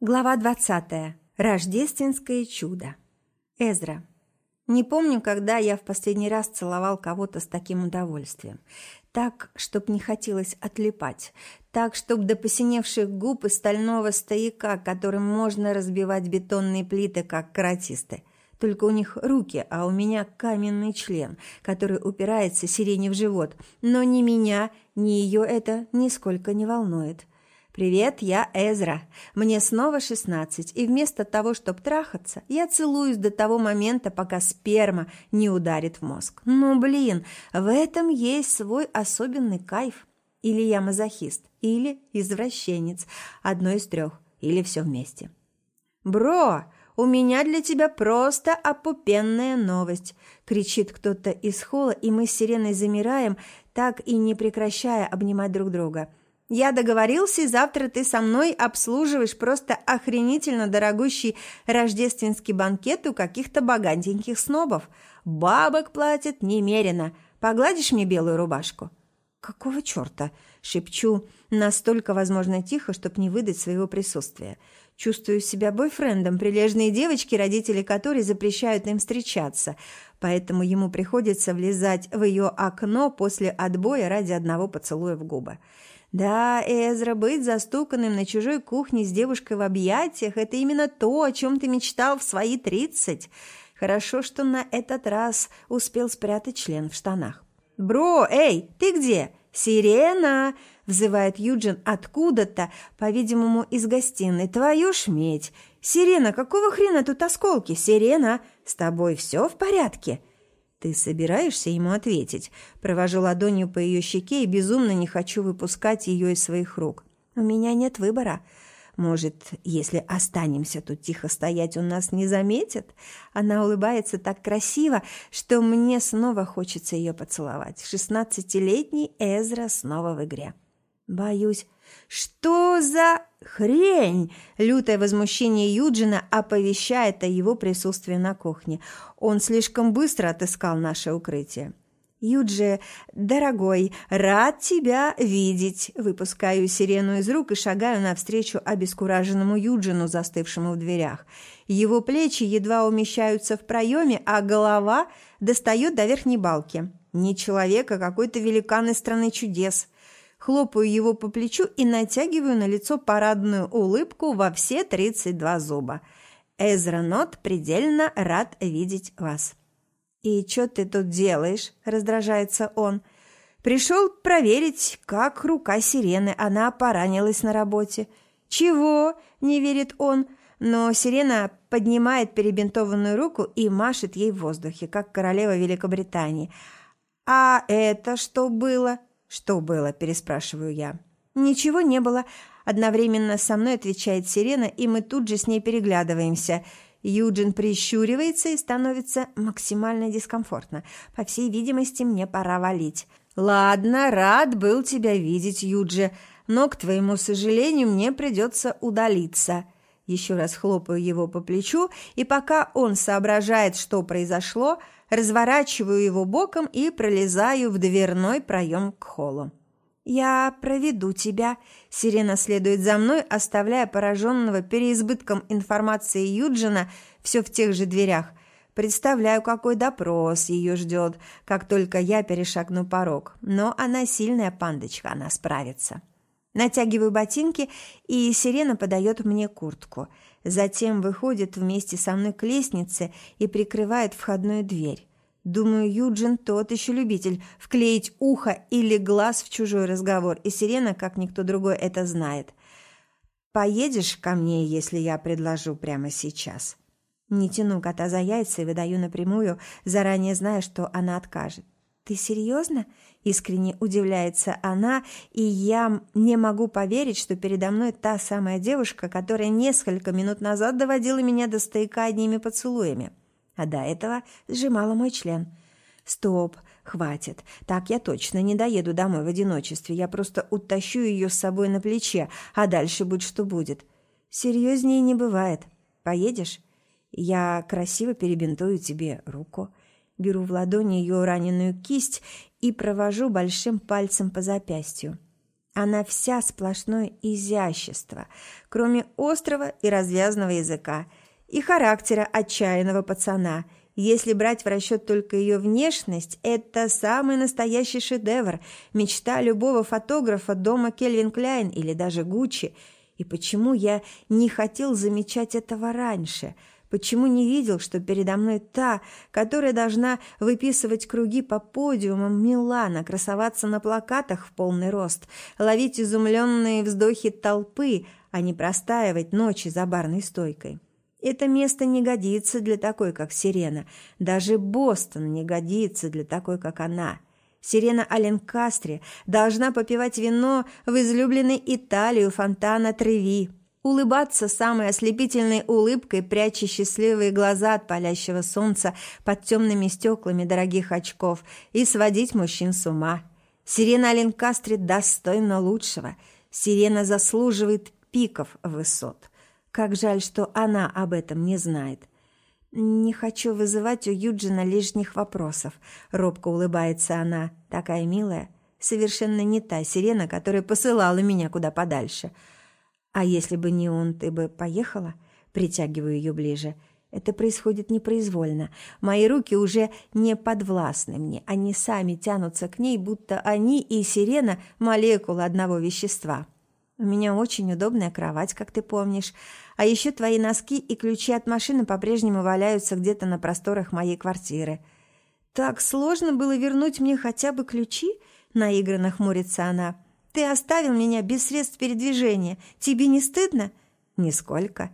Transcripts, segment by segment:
Глава 20. Рождественское чудо. Эзра. Не помню, когда я в последний раз целовал кого-то с таким удовольствием. Так, чтоб не хотелось отлипать. Так, чтоб до посиневших губ и стального стояка, которым можно разбивать бетонные плиты, как каратисты. Только у них руки, а у меня каменный член, который упирается сирене в живот. Но ни меня, ни ее это нисколько не волнует. «Привет, я Эзра. Мне снова шестнадцать, и вместо того, чтобы трахаться, я целуюсь до того момента, пока сперма не ударит в мозг. Ну, блин, в этом есть свой особенный кайф. Или я мазохист, или извращенец. Одно из трех, или все вместе». «Бро, у меня для тебя просто опупенная новость!» – кричит кто-то из холла, и мы с Сиреной замираем, так и не прекращая обнимать друг друга – я договорился, завтра ты со мной обслуживаешь просто охренительно дорогущий рождественский банкет у каких-то богатеньких снобов. Бабок платят немерено. Погладишь мне белую рубашку?» «Какого черта?» – шепчу, настолько, возможно, тихо, чтобы не выдать своего присутствия. Чувствую себя бойфрендом прилежные девочки, родители которой запрещают им встречаться, поэтому ему приходится влезать в ее окно после отбоя ради одного поцелуя в губы. Да, Эзра, быть застуканным на чужой кухне с девушкой в объятиях – это именно то, о чем ты мечтал в свои тридцать. Хорошо, что на этот раз успел спрятать член в штанах. «Бро, эй, ты где? Сирена!» – взывает Юджин откуда-то, по-видимому, из гостиной. «Твою ж медь! Сирена, какого хрена тут осколки? Сирена, с тобой все в порядке?» «Ты собираешься ему ответить?» Провожу ладонью по ее щеке и безумно не хочу выпускать ее из своих рук. «У меня нет выбора. Может, если останемся тут тихо стоять, он нас не заметит?» Она улыбается так красиво, что мне снова хочется ее поцеловать. Шестнадцатилетний Эзра снова в игре. «Боюсь, «Что за хрень?» Лютое возмущение Юджина оповещает о его присутствии на кухне. Он слишком быстро отыскал наше укрытие. «Юджи, дорогой, рад тебя видеть!» Выпускаю сирену из рук и шагаю навстречу обескураженному Юджину, застывшему в дверях. Его плечи едва умещаются в проеме, а голова достает до верхней балки. Не человек, а какой-то великан из страны чудес – хлопаю его по плечу и натягиваю на лицо парадную улыбку во все 32 зуба. Эзра Нот предельно рад видеть вас. «И что ты тут делаешь?» – раздражается он. «Пришел проверить, как рука сирены. Она поранилась на работе». «Чего?» – не верит он. Но сирена поднимает перебинтованную руку и машет ей в воздухе, как королева Великобритании. «А это что было?» «Что было?» – переспрашиваю я. «Ничего не было». Одновременно со мной отвечает Сирена, и мы тут же с ней переглядываемся. Юджин прищуривается и становится максимально дискомфортно. По всей видимости, мне пора валить. «Ладно, рад был тебя видеть, Юджи, но, к твоему сожалению, мне придется удалиться». Еще раз хлопаю его по плечу, и пока он соображает, что произошло – разворачиваю его боком и пролезаю в дверной проем к холлу. «Я проведу тебя», – Сирена следует за мной, оставляя пораженного переизбытком информации Юджина все в тех же дверях. Представляю, какой допрос ее ждет, как только я перешагну порог. Но она сильная пандочка, она справится. Натягиваю ботинки, и Сирена подает мне куртку – Затем выходит вместе со мной к лестнице и прикрывает входную дверь. Думаю, Юджин тот еще любитель вклеить ухо или глаз в чужой разговор, и Сирена, как никто другой, это знает. «Поедешь ко мне, если я предложу прямо сейчас?» Не тяну кота за яйца и выдаю напрямую, заранее зная, что она откажет. «Ты серьезно?» – искренне удивляется она, и я не могу поверить, что передо мной та самая девушка, которая несколько минут назад доводила меня до стояка одними поцелуями, а до этого сжимала мой член. «Стоп, хватит. Так я точно не доеду домой в одиночестве. Я просто утащу ее с собой на плече, а дальше будь что будет. Серьезнее не бывает. Поедешь? Я красиво перебинтую тебе руку». Беру в ладони ее раненую кисть и провожу большим пальцем по запястью. Она вся сплошное изящество, кроме острого и развязного языка и характера отчаянного пацана. Если брать в расчет только ее внешность, это самый настоящий шедевр, мечта любого фотографа дома Кельвин Кляйн или даже Гуччи. И почему я не хотел замечать этого раньше – Почему не видел, что передо мной та, которая должна выписывать круги по подиумам Милана, красоваться на плакатах в полный рост, ловить изумленные вздохи толпы, а не простаивать ночи за барной стойкой? Это место не годится для такой, как Сирена. Даже Бостон не годится для такой, как она. Сирена Аленкастре должна попивать вино в излюбленной Италии у фонтана Треви, улыбаться самой ослепительной улыбкой, пряча счастливые глаза от палящего солнца под темными стеклами дорогих очков и сводить мужчин с ума. Сирена Аленкастре достойна лучшего. Сирена заслуживает пиков высот. Как жаль, что она об этом не знает. «Не хочу вызывать у Юджина лишних вопросов», — робко улыбается она, такая милая. Совершенно не та сирена, которая посылала меня куда подальше — а если бы не он, ты бы поехала? Притягиваю ее ближе. Это происходит непроизвольно. Мои руки уже не подвластны мне. Они сами тянутся к ней, будто они и сирена – молекулы одного вещества. У меня очень удобная кровать, как ты помнишь. А еще твои носки и ключи от машины по-прежнему валяются где-то на просторах моей квартиры. Так сложно было вернуть мне хотя бы ключи? Наигранно хмурится она. Ты оставил меня без средств передвижения. Тебе не стыдно? Нисколько.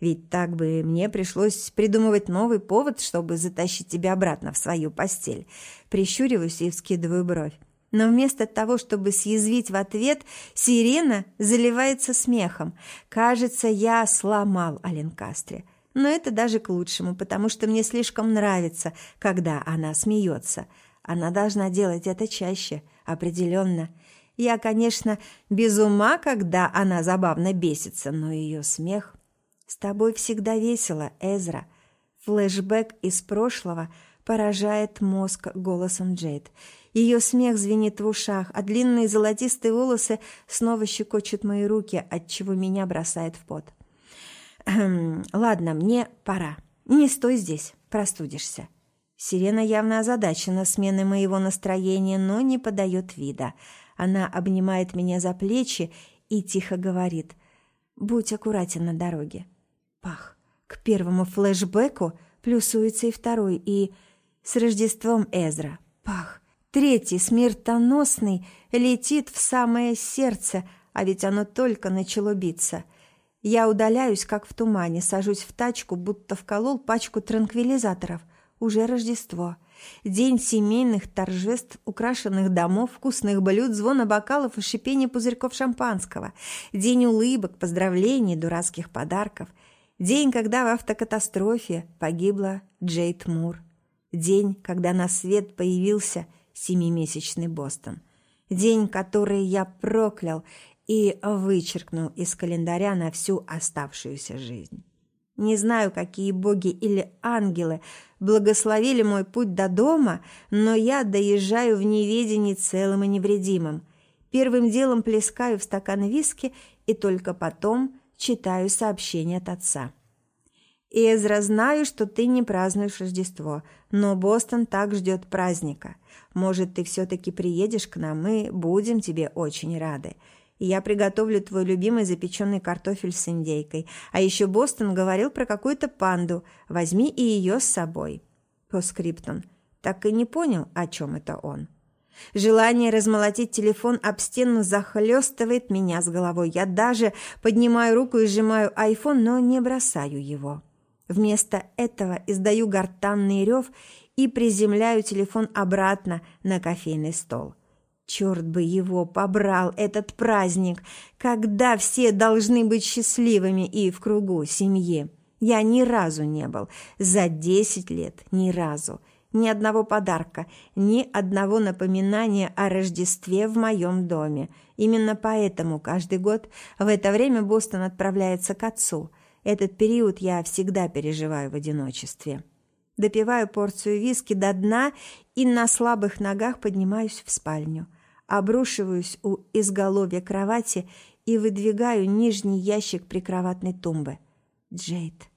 Ведь так бы мне пришлось придумывать новый повод, чтобы затащить тебя обратно в свою постель. Прищуриваюсь и вскидываю бровь. Но вместо того, чтобы съязвить в ответ, сирена заливается смехом. Кажется, я сломал Аленкастре. Но это даже к лучшему, потому что мне слишком нравится, когда она смеется. Она должна делать это чаще, определенно. Я, конечно, без ума, когда она забавно бесится, но ее смех... С тобой всегда весело, Эзра. Флэшбэк из прошлого поражает мозг голосом Джейд. Ее смех звенит в ушах, а длинные золотистые волосы снова щекочут мои руки, отчего меня бросает в пот. «Ладно, мне пора. Не стой здесь, простудишься». Сирена явно озадачена сменой моего настроения, но не подает вида. Она обнимает меня за плечи и тихо говорит «Будь аккуратен на дороге». Пах. К первому флешбеку плюсуется и второй, и с Рождеством Эзра. Пах. Третий, смертоносный, летит в самое сердце, а ведь оно только начало биться. Я удаляюсь, как в тумане, сажусь в тачку, будто вколол пачку транквилизаторов. Уже Рождество. День семейных торжеств, украшенных домов, вкусных блюд, звона бокалов и шипения пузырьков шампанского. День улыбок, поздравлений, дурацких подарков. День, когда в автокатастрофе погибла Джейд Мур. День, когда на свет появился семимесячный Бостон. День, который я проклял и вычеркнул из календаря на всю оставшуюся жизнь. Не знаю, какие боги или ангелы благословили мой путь до дома, но я доезжаю в неведении целым и невредимым. Первым делом плескаю в стакан виски и только потом читаю сообщение от отца. «Эзра, знаю, что ты не празднуешь Рождество, но Бостон так ждет праздника. Может, ты все-таки приедешь к нам, мы будем тебе очень рады я приготовлю твой любимый запеченный картофель с индейкой. А еще Бостон говорил про какую-то панду. Возьми и ее с собой». По скриптум. Так и не понял, о чем это он. Желание размолотить телефон об стену захлестывает меня с головой. Я даже поднимаю руку и сжимаю айфон, но не бросаю его. Вместо этого издаю гортанный рев и приземляю телефон обратно на кофейный стол. Черт бы его побрал, этот праздник, когда все должны быть счастливыми и в кругу семьи. Я ни разу не был, за десять лет ни разу. Ни одного подарка, ни одного напоминания о Рождестве в моем доме. Именно поэтому каждый год в это время Бостон отправляется к отцу. Этот период я всегда переживаю в одиночестве. Допиваю порцию виски до дна и на слабых ногах поднимаюсь в спальню – обрушиваюсь у изголовья кровати и выдвигаю нижний ящик прикроватной тумбы. Джейд.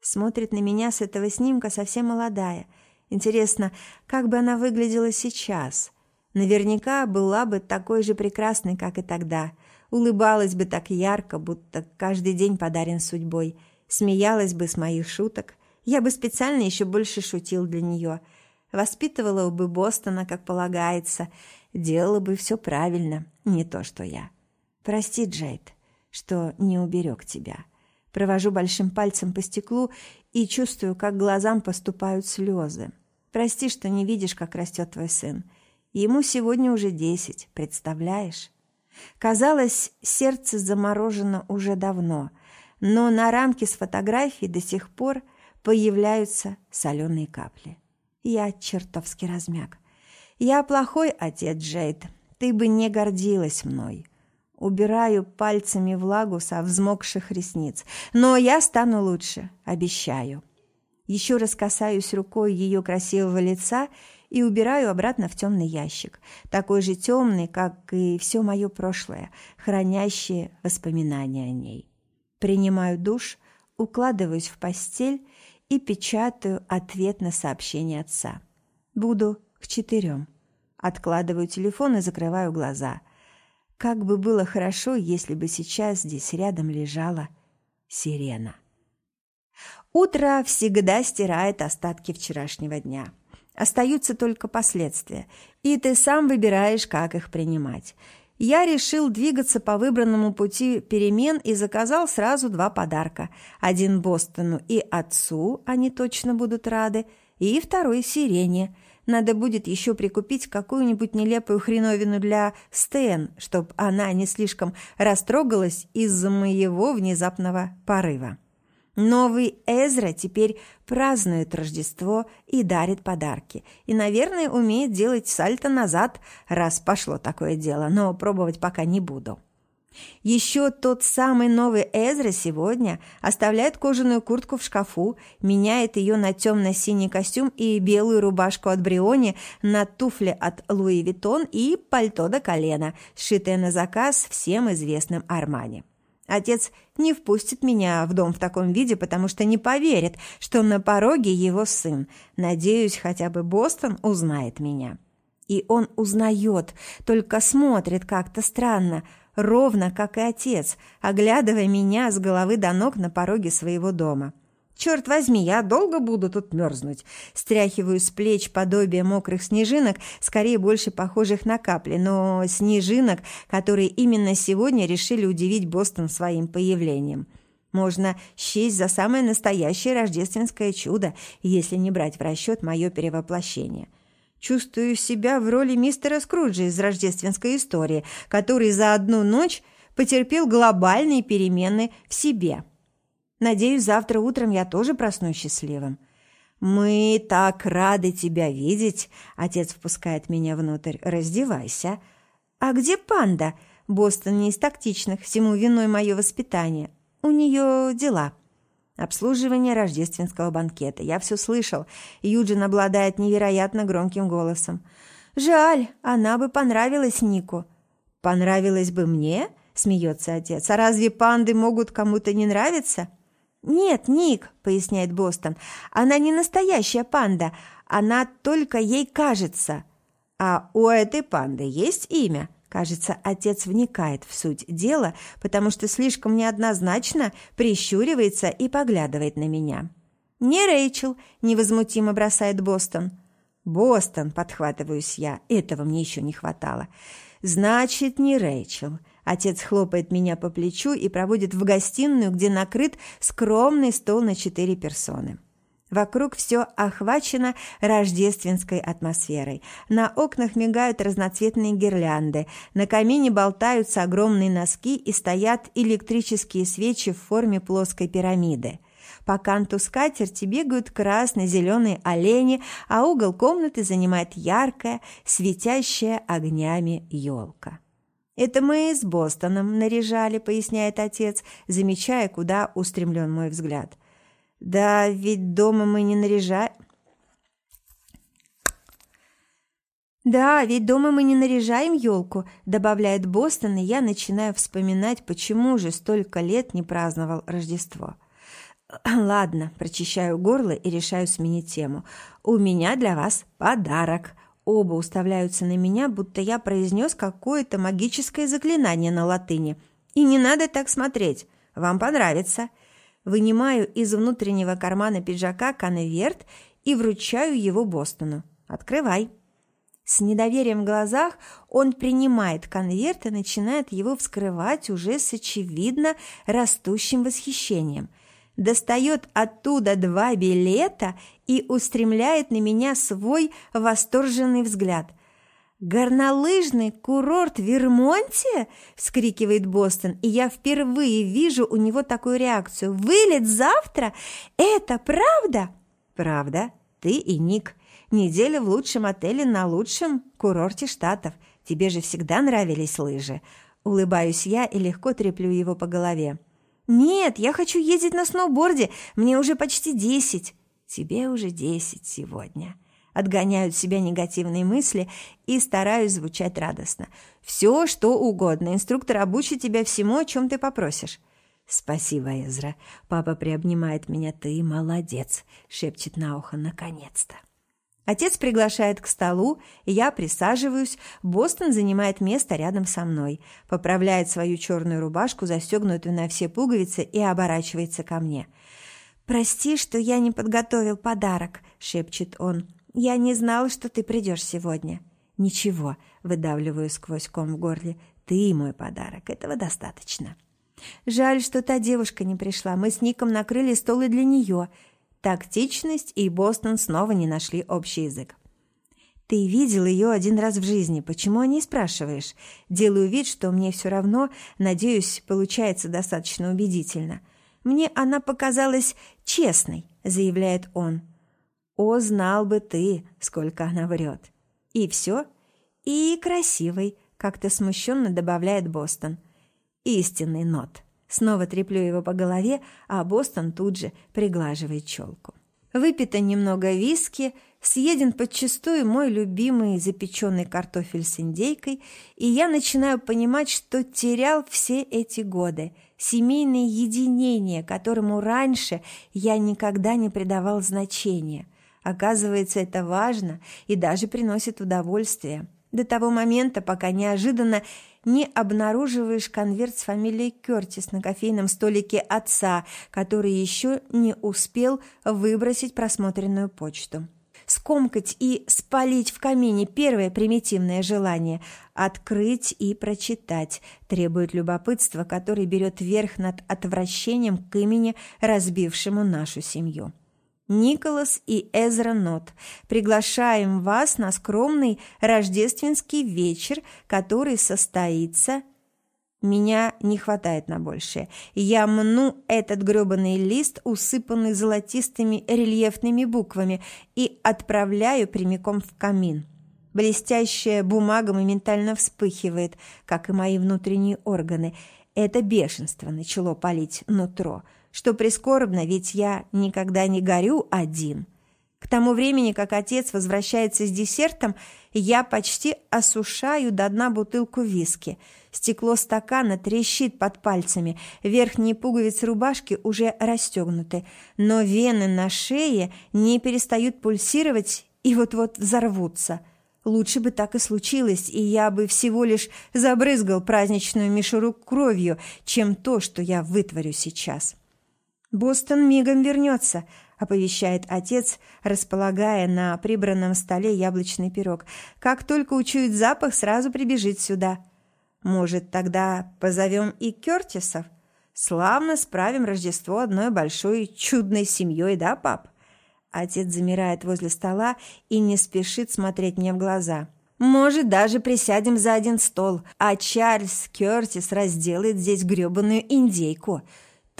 Смотрит на меня с этого снимка совсем молодая. Интересно, как бы она выглядела сейчас? Наверняка была бы такой же прекрасной, как и тогда. Улыбалась бы так ярко, будто каждый день подарен судьбой. Смеялась бы с моих шуток. Я бы специально еще больше шутил для нее. Воспитывала бы Бостона, как полагается. Делала бы все правильно, не то что я. Прости, Джейд, что не уберег тебя. Провожу большим пальцем по стеклу и чувствую, как глазам поступают слезы. Прости, что не видишь, как растет твой сын. Ему сегодня уже десять, представляешь? Казалось, сердце заморожено уже давно, но на рамке с фотографией до сих пор появляются соленые капли. Я чертовски размяк. Я плохой отец, Джейд. Ты бы не гордилась мной. Убираю пальцами влагу со взмокших ресниц. Но я стану лучше, обещаю. Еще раз касаюсь рукой ее красивого лица и убираю обратно в темный ящик, такой же темный, как и все мое прошлое, хранящее воспоминания о ней. Принимаю душ, укладываюсь в постель и печатаю ответ на сообщение отца. Буду к четырем. Откладываю телефон и закрываю глаза. Как бы было хорошо, если бы сейчас здесь рядом лежала сирена. Утро всегда стирает остатки вчерашнего дня. Остаются только последствия, и ты сам выбираешь, как их принимать. Я решил двигаться по выбранному пути перемен и заказал сразу два подарка. Один Бостону и отцу, они точно будут рады, и второй Сирене – надо будет еще прикупить какую-нибудь нелепую хреновину для Стэн, чтоб она не слишком растрогалась из-за моего внезапного порыва. Новый Эзра теперь празднует Рождество и дарит подарки. И, наверное, умеет делать сальто назад, раз пошло такое дело, но пробовать пока не буду. Еще тот самый новый Эзра сегодня оставляет кожаную куртку в шкафу, меняет ее на темно-синий костюм и белую рубашку от Бриони на туфли от Луи Виттон и пальто до колена, сшитое на заказ всем известным Армани. Отец не впустит меня в дом в таком виде, потому что не поверит, что на пороге его сын. Надеюсь, хотя бы Бостон узнает меня. И он узнает, только смотрит как-то странно – ровно как и отец, оглядывая меня с головы до ног на пороге своего дома. «Черт возьми, я долго буду тут мерзнуть!» Стряхиваю с плеч подобие мокрых снежинок, скорее больше похожих на капли, но снежинок, которые именно сегодня решили удивить Бостон своим появлением. Можно счесть за самое настоящее рождественское чудо, если не брать в расчет мое перевоплощение – Чувствую себя в роли мистера Скруджа из рождественской истории, который за одну ночь потерпел глобальные перемены в себе. Надеюсь, завтра утром я тоже проснусь счастливым. «Мы так рады тебя видеть!» Отец впускает меня внутрь. «Раздевайся!» «А где панда?» Бостон не из тактичных, всему виной мое воспитание. У нее дела. Обслуживание рождественского банкета. Я все слышал. Юджин обладает невероятно громким голосом. Жаль, она бы понравилась Нику. Понравилась бы мне? Смеется отец. А разве панды могут кому-то не нравиться? Нет, Ник, поясняет Бостон. Она не настоящая панда. Она только ей кажется. А у этой панды есть имя? Кажется, отец вникает в суть дела, потому что слишком неоднозначно прищуривается и поглядывает на меня. «Не Рэйчел», — невозмутимо бросает Бостон. «Бостон», — подхватываюсь я, этого мне еще не хватало. «Значит, не Рэйчел». Отец хлопает меня по плечу и проводит в гостиную, где накрыт скромный стол на четыре персоны. Вокруг все охвачено рождественской атмосферой. На окнах мигают разноцветные гирлянды, на камине болтаются огромные носки и стоят электрические свечи в форме плоской пирамиды. По канту скатерти бегают красно-зеленые олени, а угол комнаты занимает яркая, светящая огнями елка. «Это мы с Бостоном наряжали», — поясняет отец, замечая, куда устремлен мой взгляд. Да ведь дома мы не наряжаем. «Да, ведь дома мы не наряжаем елку», – добавляет Бостон, и я начинаю вспоминать, почему же столько лет не праздновал Рождество. «Ладно», – прочищаю горло и решаю сменить тему. «У меня для вас подарок». Оба уставляются на меня, будто я произнес какое-то магическое заклинание на латыни. «И не надо так смотреть. Вам понравится». Вынимаю из внутреннего кармана пиджака конверт и вручаю его Бостону. «Открывай». С недоверием в глазах он принимает конверт и начинает его вскрывать уже с очевидно растущим восхищением. Достает оттуда два билета и устремляет на меня свой восторженный взгляд. «Горнолыжный курорт Вермонте?» – вскрикивает Бостон, и я впервые вижу у него такую реакцию. «Вылет завтра? Это правда?» «Правда. Ты и Ник. Неделя в лучшем отеле на лучшем курорте Штатов. Тебе же всегда нравились лыжи. Улыбаюсь я и легко треплю его по голове. «Нет, я хочу ездить на сноуборде. Мне уже почти десять». «Тебе уже десять сегодня». Отгоняют себя негативные мысли и стараюсь звучать радостно. «Все, что угодно. Инструктор обучит тебя всему, о чем ты попросишь». «Спасибо, Эзра. Папа приобнимает меня. Ты молодец», — шепчет на ухо наконец-то. Отец приглашает к столу, я присаживаюсь, Бостон занимает место рядом со мной, поправляет свою черную рубашку, застегнутую на все пуговицы, и оборачивается ко мне. «Прости, что я не подготовил подарок», — шепчет он. «Я не знал, что ты придешь сегодня». «Ничего», — выдавливаю сквозь ком в горле. «Ты мой подарок, этого достаточно». «Жаль, что та девушка не пришла. Мы с Ником накрыли стол и для нее. Тактичность и Бостон снова не нашли общий язык. «Ты видел ее один раз в жизни, почему о ней спрашиваешь?» Делаю вид, что мне все равно, надеюсь, получается достаточно убедительно. «Мне она показалась честной», — заявляет он. «О, знал бы ты, сколько она врет». «И все?» «И красивый», — как-то смущенно добавляет Бостон. «Истинный нот». Снова треплю его по голове, а Бостон тут же приглаживает челку. Выпито немного виски, съеден подчистую мой любимый запеченный картофель с индейкой, и я начинаю понимать, что терял все эти годы, семейное единение, которому раньше я никогда не придавал значения. Оказывается, это важно и даже приносит удовольствие. До того момента, пока неожиданно не обнаруживаешь конверт с фамилией Кертис на кофейном столике отца, который еще не успел выбросить просмотренную почту. Скомкать и спалить в камине первое примитивное желание – открыть и прочитать – требует любопытства, который берет верх над отвращением к имени, разбившему нашу семью. Николас и Эзра Нот. Приглашаем вас на скромный рождественский вечер, который состоится... Меня не хватает на большее. Я мну этот грёбаный лист, усыпанный золотистыми рельефными буквами, и отправляю прямиком в камин. Блестящая бумага моментально вспыхивает, как и мои внутренние органы. Это бешенство начало палить нутро – что прискорбно, ведь я никогда не горю один. К тому времени, как отец возвращается с десертом, я почти осушаю до дна бутылку виски. Стекло стакана трещит под пальцами, верхние пуговицы рубашки уже расстегнуты, но вены на шее не перестают пульсировать и вот-вот взорвутся. Лучше бы так и случилось, и я бы всего лишь забрызгал праздничную мишуру кровью, чем то, что я вытворю сейчас. «Бостон мигом вернется», — оповещает отец, располагая на прибранном столе яблочный пирог. «Как только учует запах, сразу прибежит сюда». «Может, тогда позовем и Кертисов? Славно справим Рождество одной большой чудной семьей, да, пап?» Отец замирает возле стола и не спешит смотреть мне в глаза. «Может, даже присядем за один стол, а Чарльз Кертис разделает здесь грёбаную индейку».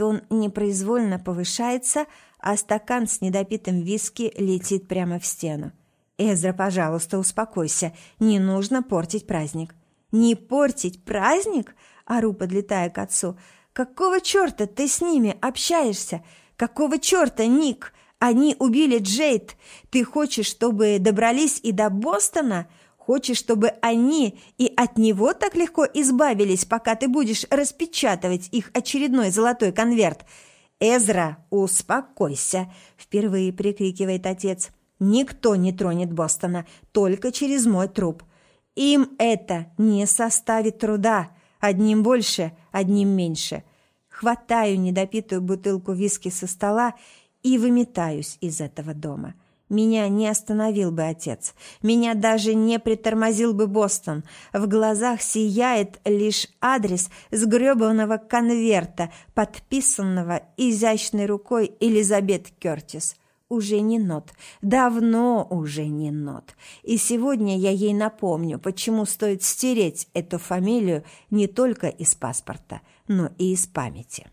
Тон непроизвольно повышается, а стакан с недопитым виски летит прямо в стену. «Эзра, пожалуйста, успокойся. Не нужно портить праздник». «Не портить праздник?» – ору, подлетая к отцу. «Какого черта ты с ними общаешься? Какого черта, Ник? Они убили Джейд. Ты хочешь, чтобы добрались и до Бостона? Хочешь, чтобы они и от него так легко избавились, пока ты будешь распечатывать их очередной золотой конверт? Эзра, успокойся!» – впервые прикрикивает отец. «Никто не тронет Бостона, только через мой труп. Им это не составит труда. Одним больше, одним меньше. Хватаю недопитую бутылку виски со стола и выметаюсь из этого дома. Меня не остановил бы отец. Меня даже не притормозил бы Бостон. В глазах сияет лишь адрес сгребанного конверта, подписанного изящной рукой Элизабет Кертис. Уже не нот. Давно уже не нот. И сегодня я ей напомню, почему стоит стереть эту фамилию не только из паспорта, но и из памяти.